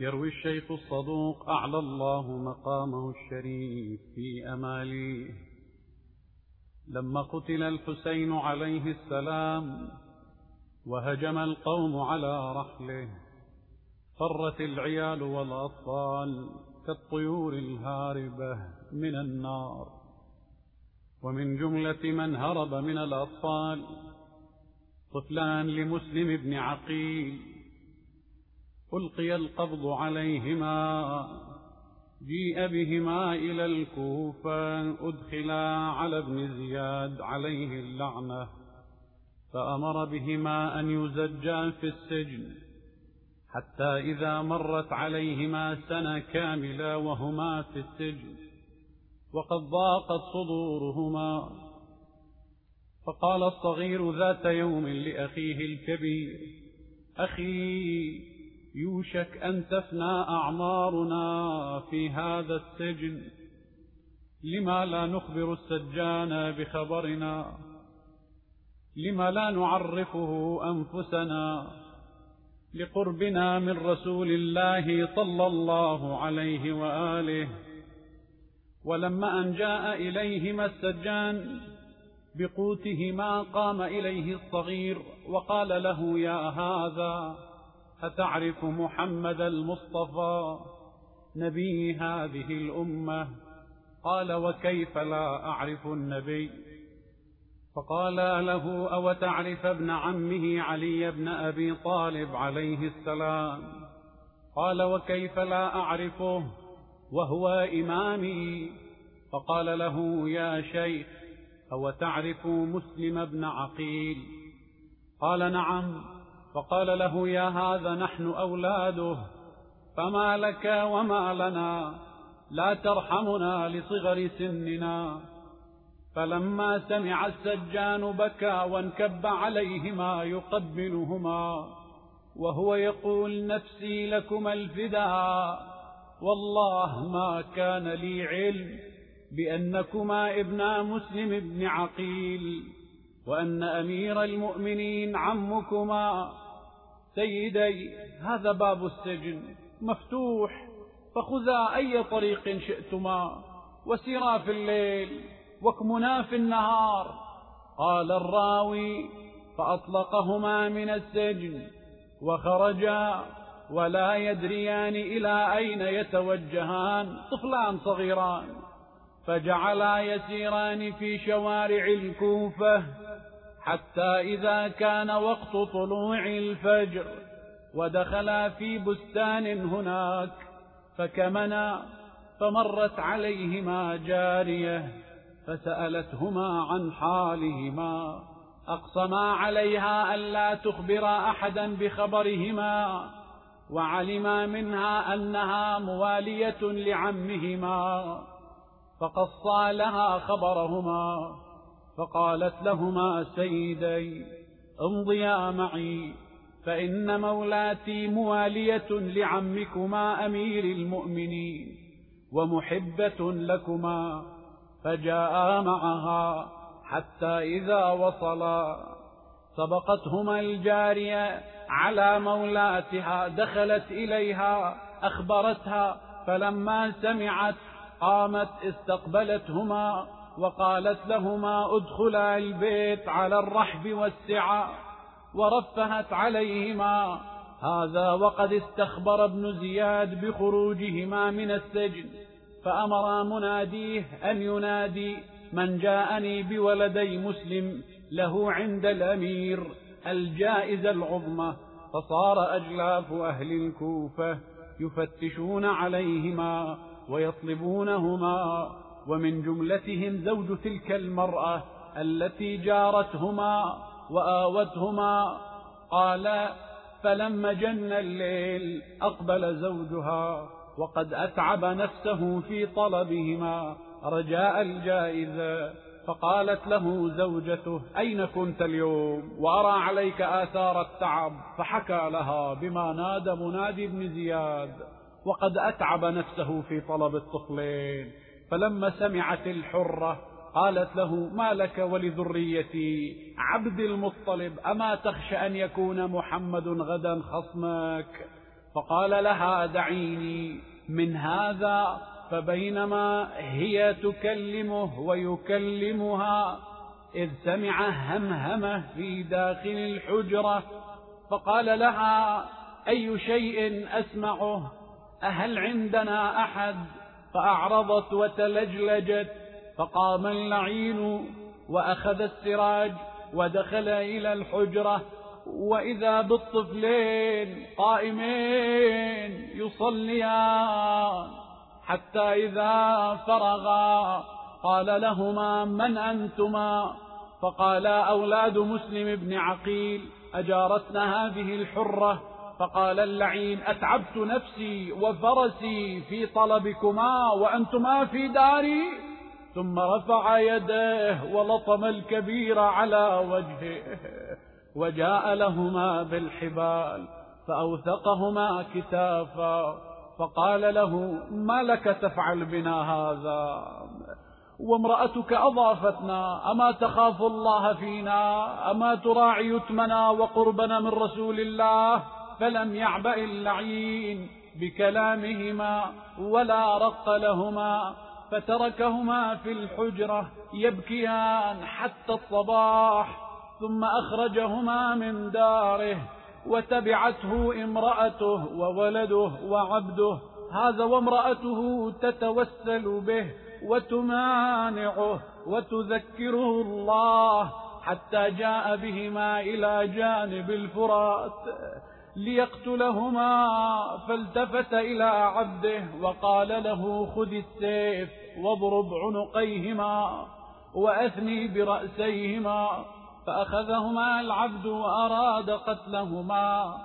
يروي الشيخ الصدوق أعلى الله مقامه الشريف في أماليه لما قتل الحسين عليه السلام وهجم القوم على رحله فرت العيال والأطفال كالطيور الهاربة من النار. ومن جملة من هرب من الأطفال طفلان لمسلم بن عقيل ألقي القبض عليهما جيء بهما إلى الكوفة أدخلا على ابن زياد عليه اللعنة فأمر بهما أن يزجا في السجن حتى إذا مرت عليهما سنة كاملة وهما في السجن وقد ضاقت صدورهما. فقال الصغير ذات يوم لأخيه الكبير أخي يوشك أن تفنى أعمارنا في هذا السجن. لما لا نخبر السجان بخبرنا؟ لما لا نعرفه أنفسنا؟ لقربنا من رسول الله صلى الله عليه وآله. ولما أن جاء إليهما السجان بقوتهما قام إليه الصغير وقال له يا هذا أتعرف محمد المصطفى نبي هذه الأمة؟ قال وكيف لا أعرف النبي؟ فقال له أو تعرف ابن عمه علي بن أبي طالب عليه السلام؟ قال وكيف لا أعرفه؟ وهو إمامي. فقال له يا شيخ أو تعرف مسلم بن عقيل؟ قال نعم. فقال له يا هذا نحن أولاده فما لك وما لنا لا ترحمنا لصغر سننا. فلما سمع السجان بكى وانكب عليهما يقبلهما وهو يقول نفسي لكما الفداء والله ما كان لي علم بأنكما ابنا مسلم بن عقيل وأن أمير المؤمنين عمكما سيدي هذا باب السجن مفتوح فخذا أي طريق شئتما وسيرا في الليل واكمنا في النهار. قال الراوي فأطلقهما من السجن وخرجا ولا يدريان إلى أين يتوجهان طفلان صغيران. فجعلا يسيران في شوارع الكوفة حتى إذا كان وقت طلوع الفجر ودخلا في بستان هناك فكمنا فمرت عليهما جارية فسألتهما عن حالهما أقسما عليها ألا تخبر أحدا بخبرهما وعلما منها أنها موالية لعمهما فقصا لها خبرهما فقالت لهما سيدي امضيا معي فإن مولاتي موالية لعمكما أمير المؤمنين ومحبة لكما فجاءا معها حتى إذا وصلا. سبقتهما الجارية على مولاتها دخلت إليها أخبرتها فلما سمعت قامت استقبلتهما وقالت لهما ادخلا البيت على الرحب والسعة ورفهت عليهما. هذا وقد استخبر ابن زياد بخروجهما من السجن فأمر مناديه أن ينادي من جاءني بولدي مسلم له عند الأمير الجائزة العظمى. فصار أجلاف أهل الكوفة يفتشون عليهما ويطلبونهما. ومن جملتهم زوج تلك المرأة التي جارتهما وآوتهما قال فلما جن الليل أقبل زوجها وقد أتعب نفسه في طلبهما رجاء الجائزة فقالت له زوجته أين كنت اليوم؟ وأرى عليك آثار التعب فحكى لها بما نادى منادي بن زياد وقد أتعب نفسه في طلب الطفلين فلما سمعت الحرة قالت له ما لك ولذريتي عبد المطلب أما تخشى أن يكون محمد غدا خصمك؟ فقال لها دعيني من هذا فبينما هي تكلمه ويكلمها إذ سمع همهمة في داخل الحجرة فقال لها أي شيء أسمعه؟ أهل عندنا أحد؟ فأعرضت وتلجلجت فقام اللعين وأخذ السراج ودخل إلى الحجرة وإذا بالطفلين قائمين يصليان حتى إذا فرغا قال لهما من أنتما؟ فقالا أولاد مسلم بن عقيل أجارتنا هذه الحرة؟ فقال اللعين أتعبت نفسي وفرسي في طلبكما وأنتما في داري. ثم رفع يديه ولطم الكبير على وجهه وجاء لهما بالحبال فأوثقهما كتافا. فقال له ما لك تفعل بنا هذا؟ وامرأتك أضافتنا أما تخاف الله فينا؟ أما تراعي يتمنا وقربنا من رسول الله؟ فلم يعبأ اللعين بكلامهما ولا رق لهما فتركهما في الحجرة يبكيان حتى الصباح ثم أخرجهما من داره وتبعته امرأته وولده وعبده هذا وامرأته تتوسل به وتمانعه وتذكره الله حتى جاء بهما إلى جانب الفرات. ليقتلهما فالتفت إلى عبده وقال له خذ السيف واضرب عنقيهما وأثني برأسيهما فأخذهما العبد وأراد قتلهما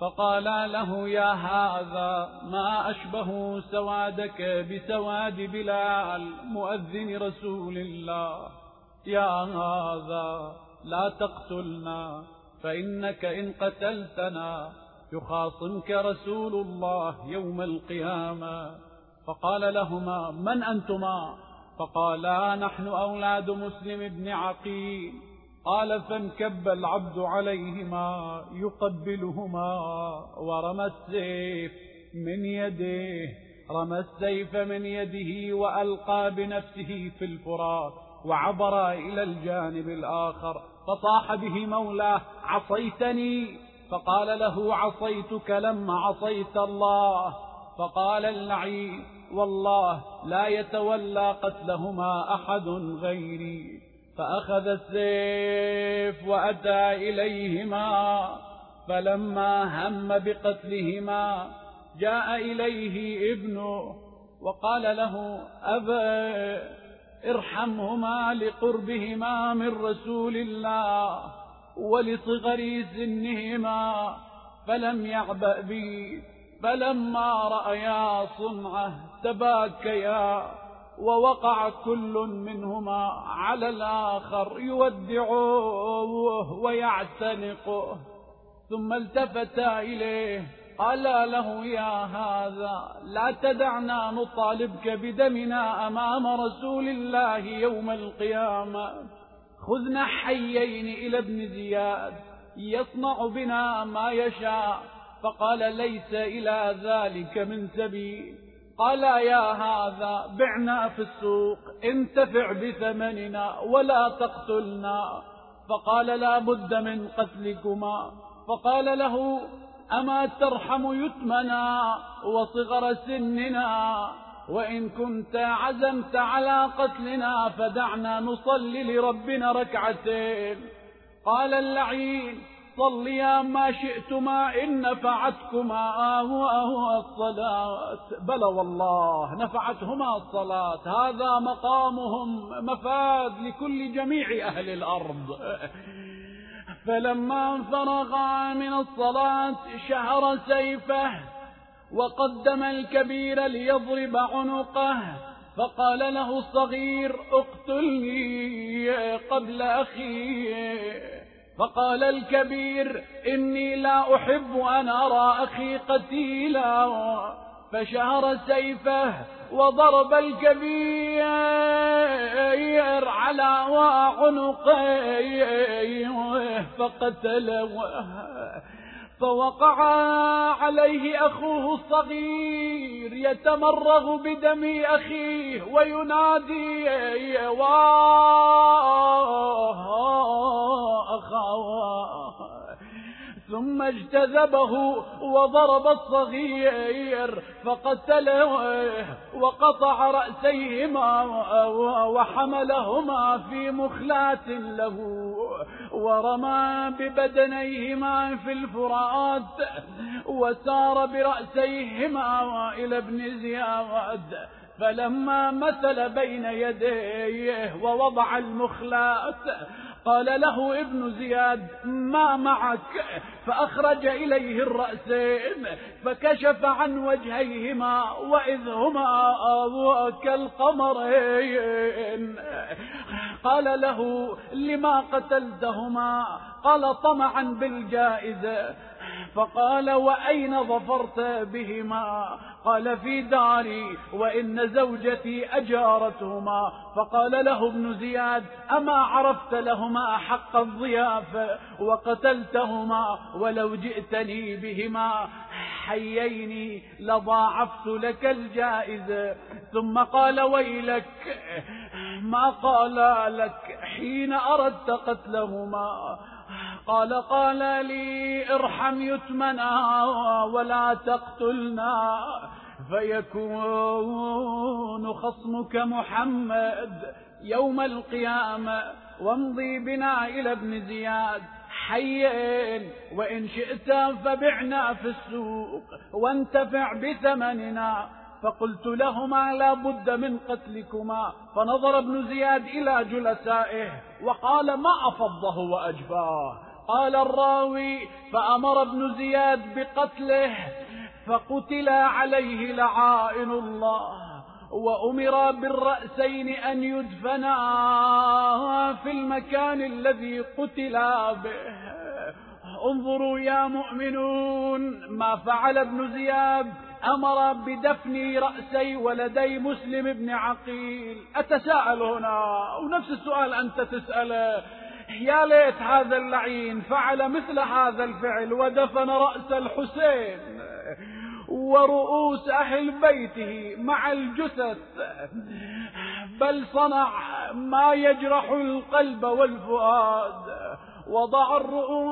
فقال له يا هذا ما أشبه سوادك بسواد بلال مؤذن رسول الله. يا هذا لا تقتلنا. فإنك إن قتلتنا يخاصمك رسول الله يوم القيامة. فقال لهما من أنتما؟ فقالا نحن أولاد مسلم بن عقيل. قال فانكب العبد عليهما يقبلهما ورمى السيف من يده رمى السيف من يده وألقى بنفسه في الفرات وعبر إلى الجانب الآخر. فصاح به مولاه عصيتني؟ فقال له عصيتك لما عصيت الله. فقال اللعين والله لا يتولى قتلهما أحد غيري. فأخذ السيف وأتى إليهما فلما هم بقتلهما جاء إليه ابنه وقال له أبا ارحمهما لقربهما من رسول الله ولصغر سنهما فلم يعبأ به فلما رأيا صنعة تباكيا ووقع كل منهما على الآخر يودعوه ويعتنقه ثم التفتا إليه قال له يا هذا لا تدعنا نطالبك بدمنا أمام رسول الله يوم القيامة. خذنا حيين إلى ابن زياد يصنع بنا ما يشاء. فقال ليس إلى ذلك من سبيل. قال يا هذا بعنا في السوق. انتفع بثمننا ولا تقتلنا. فقال لا بد من قتلكما. فقال له أما ترحم يتمنا وصغر سننا وإن كنت عزمت على قتلنا فدعنا نصلي لربنا ركعتين. قال اللعين صليا ما شئتما إن نفعتكما أهو الصلاة. بلى والله نفعتهما الصلاة. هذا مقامهم مفاد لكل جميع أهل الأرض. فلما فرغا من الصلاة شهر سيفه وقدم الكبير ليضرب عنقه فقال له الصغير اقتلني قبل أخيه فقال الكبير إني لا أحب أن أرى أخي قتيلا. فشهر سيفه وضرب الكبير على عنقيه فقتله. فوقع عليه أخوه الصغير يتمرغ بدم أخيه وينادي واه ثم اجتذبه وضرب الصغير فقتله وقطع رأسيهما وحملهما في مخلات له ورمى ببدنيهما في الفرات وسار برأسيهما إلى ابن زياد فلما مثل بين يديه ووضع المخلات قال له ابن زياد ما معك؟ فأخرج إليه الرأسين فكشف عن وجهيهما وإذ هما كالقمرين قال له لما قتلتهما؟ قال طمعا بالجائزة فقال وأين ظفرت بهما؟ قال في داري وإن زوجتي أجارتهما فقال له ابن زياد أما عرفت لهما حق الضيافة وقتلتهما ولو جئتني بهما حيين لضاعفت لك الجائزة ثم قال ويلك ما قال لك حين أردت قتلهما قال قال لي ارحم يتمنا ولا تقتلنا فيكون خصمك محمد يوم القيامة. وامضي بنا إلى ابن زياد. حيين وإن شئت فبعنا في السوق وانتفع بثمننا. فقلت لهما لا بد من قتلكما. فنظر ابن زياد إلى جلسائه وقال ما أفضه وأجفاه قال الراوي فأمر ابن زياد بقتله. فقتل عليه لعائن الله وأمر بالرأسين أن يدفنا في المكان الذي قتلا به. انظروا يا مؤمنون ما فعل ابن زياد. أمر بدفن رأسي ولدي مسلم بن عقيل. أتساءل هنا؟ ونفس السؤال أنت تسأله يا ليت هذا اللعين فعل مثل هذا الفعل ودفن رأس الحسين. ورؤوس أهل بيته مع الجثث بل صنع ما يجرح القلب والفؤاد. وضع الرؤوس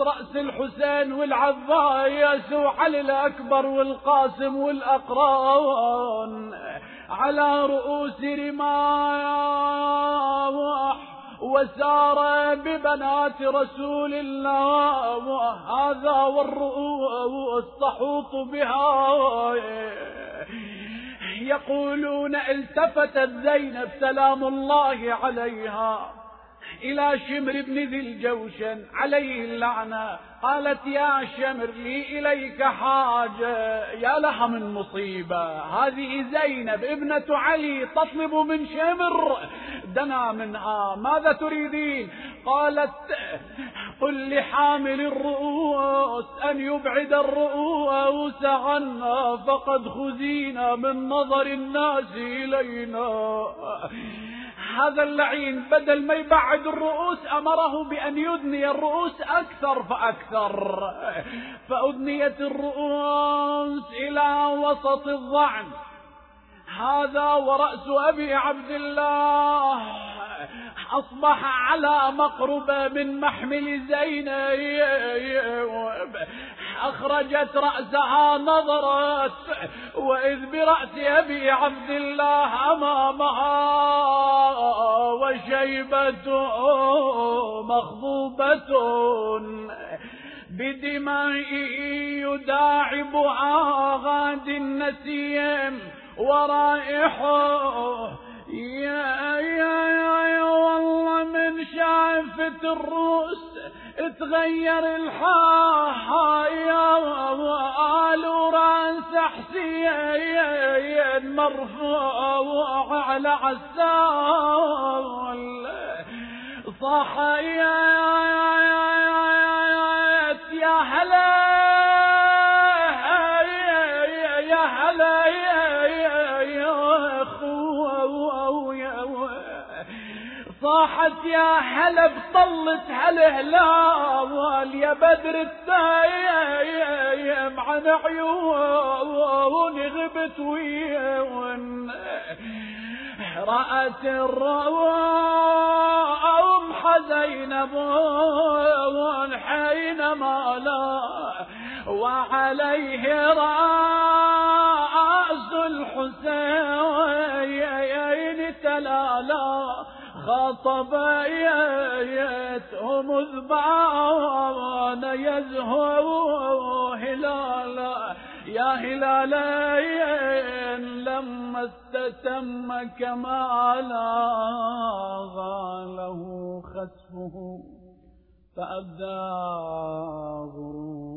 رأس الحسين والعباس وعلي الأكبر والقاسم والأقران. على رؤوس رماح وسار ببنات رسول الله هذا والرؤوس تحوط بها. يقولون التفتت زينب سلام الله عليها إلى شمر بن ذي الجوشن عليه اللعنة. قالت يا شمر لي إليك حاجة يا لها من مصيبة هذه زينب ابنة علي تطلب من شمر دنا منها ماذا تريدين؟ قالت قل لحامل الرؤوس أن يبعد الرؤوس عنا فقد خزينا من نظر الناس إلينا. هذا اللعين بدل ما يبعد الرؤوس أمره بأن يدني الرؤوس أكثر فأكثر. فأدنيت الرؤوس إلى وسط الضعن هذا ورأس أبي عبد الله. أصبح على مقربة من محمل زينب. أخرجت رأسها نظرت وإذ برأس أبي عبد الله أمامها وشيبة مخضوبة بدماء يداعبها غاد النسيم. ورائحه. يا يا يا والله من شافة الروس تغير الحايا وآل رأس حسين مرفوع على عسال صح. يا يا صاحت يا هلا بطلت هالهلال يا بدر التايم عن عيوني غبت وين. رأت الروم حزينب حينما لا وعليه رأس الحسين تلالا خطب يتهم ذبان يزهو هلالا. يا هلالا لما استتم كمالا غاله خسفه فأبدى غرور